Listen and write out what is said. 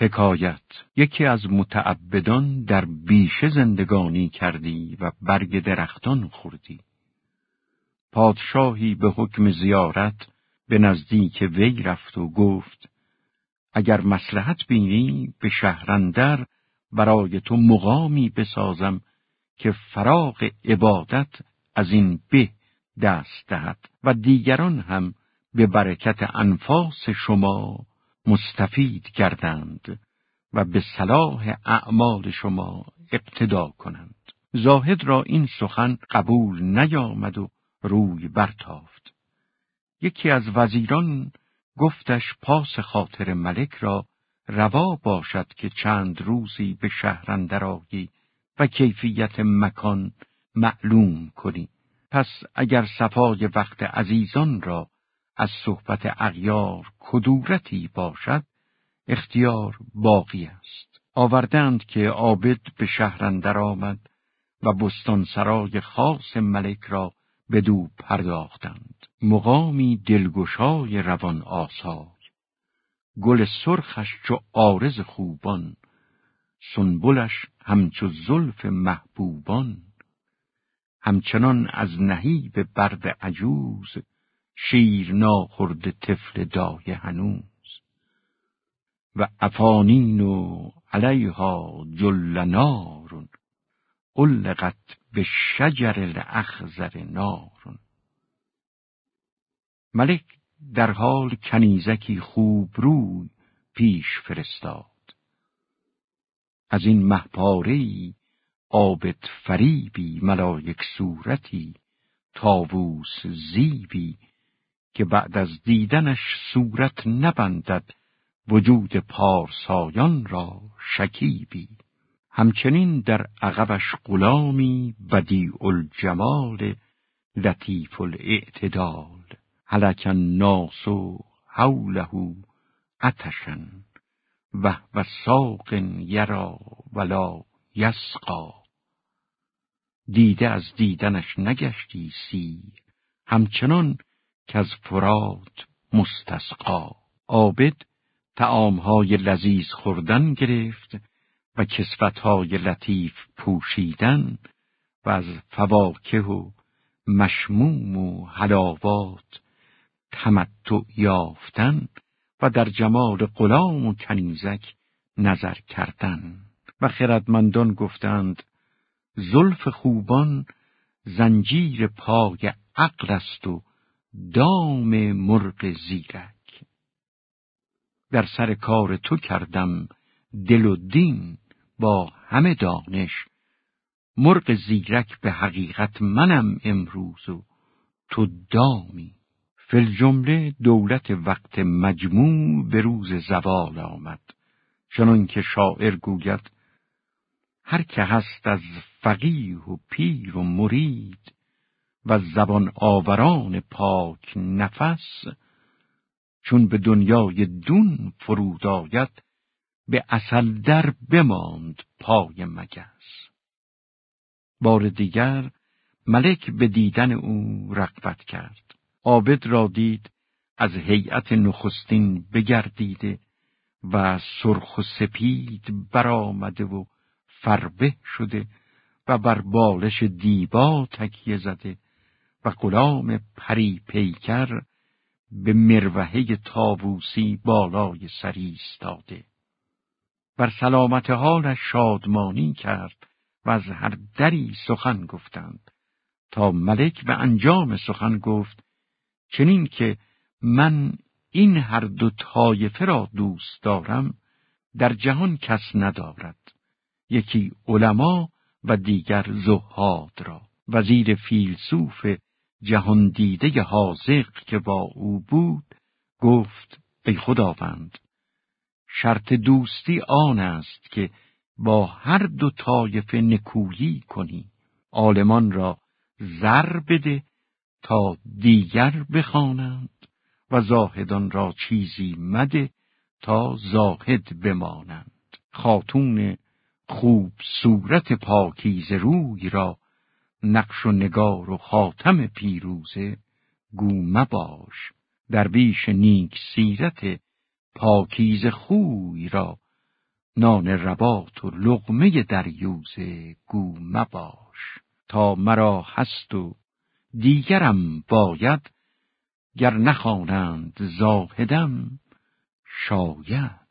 حکایت یکی از متعبدان در بیشه زندگانی کردی و برگ درختان خوردی. پادشاهی به حکم زیارت به نزدیک وی رفت و گفت اگر مسلحت بینی به شهرندر برای تو مقامی بسازم که فراغ عبادت از این به دست دهد و دیگران هم به برکت انفاس شما مستفید گردند و به صلاح اعمال شما ابتدا کنند. زاهد را این سخن قبول نیامد و روی برتافت. یکی از وزیران گفتش پاس خاطر ملک را روا باشد که چند روزی به شهر و کیفیت مکان معلوم کنی. پس اگر صفای وقت عزیزان را از صحبت اغیار کدورتی باشد اختیار باقی است. آوردند که عابد به شهر آمد و بستان سرای خاص ملک را به دو پرداختند. مقامی دلگشای روان آسای گل سرخش چو آرز خوبان سنبلش همچو زلف محبوبان. همچنان از نهیب برد عجوز شیر ناخورد طفل دای هنوز. و افانین و علیها جل نارون علقت به شجر الاخزر نارون ملک در حال کنیزکی خوب روی پیش فرستاد. از این محپارهی عابد فریبی ملایک صورتی تاووس زیبی که بعد از دیدنش صورت نبندد وجود پارسایان را شکیبی. همچنین در عقبش غلامی بدیع الجمال لطیف الاعتدال هلک الناس حوله عطشن و و ساق یرا ولا یسقا. دیده از دیدنش نگشتی سیر همچنان که از فرات مستسقا. عابد تعامهای لذیذ خوردن گرفت و کسفتهای لطیف پوشیدن و از فواکه و مشموم و حلاوات تمتع یافتن و در جمال غلام و کنیزک نظر کردن. و خردمندان گفتند زلف خوبان زنجیر پای عقل است و دام مرغ زیرک. در سر کار تو کردم دل و دین با همه دانش. مرغ زیرک به حقیقت منم امروز و تو دامی. فل جمله دولت وقت مجموع به روز زوال آمد. چنان که شاعر گوید هر که هست از فقیه و پیر و مرید و زبان آوران پاک نفس چون به دنیای دون فرود آید به اصل در بماند پای مگس. بار دیگر ملک به دیدن او رقبت کرد. عابد را دید از هیئت نخستین بگردیده و سرخ و سپید برآمده و فربه شده و بر بالش دیبا تکیه زده و غلام پری پیکر به مروحه تابوسی بالای سری استاده. بر سلامت حالش شادمانی کرد و از هر دری سخن گفتند. تا ملک به انجام سخن گفت چنین که من این هر دو طایفه را دوست دارم در جهان کس ندارد. یکی علما و دیگر زهاد را. وزیر فیلسوف جهان دیده حاضق که با او بود گفت ای خداوند شرط دوستی آن است که با هر دو طایفه نکویی کنی. عالمان را زر بده تا دیگر بخوانند و زاهدان را چیزی مده تا زاهد بمانند. خاتون خوب صورت پاکیز روی را نقش و نگار و خاتم پیروزه گو مباش درویش نیک سیرت پاکیز خوی را. نان ربات و لغمه دریوزه گو مباش تا مرا هست و دیگرم باید گر نخوانند زاهدم شاید.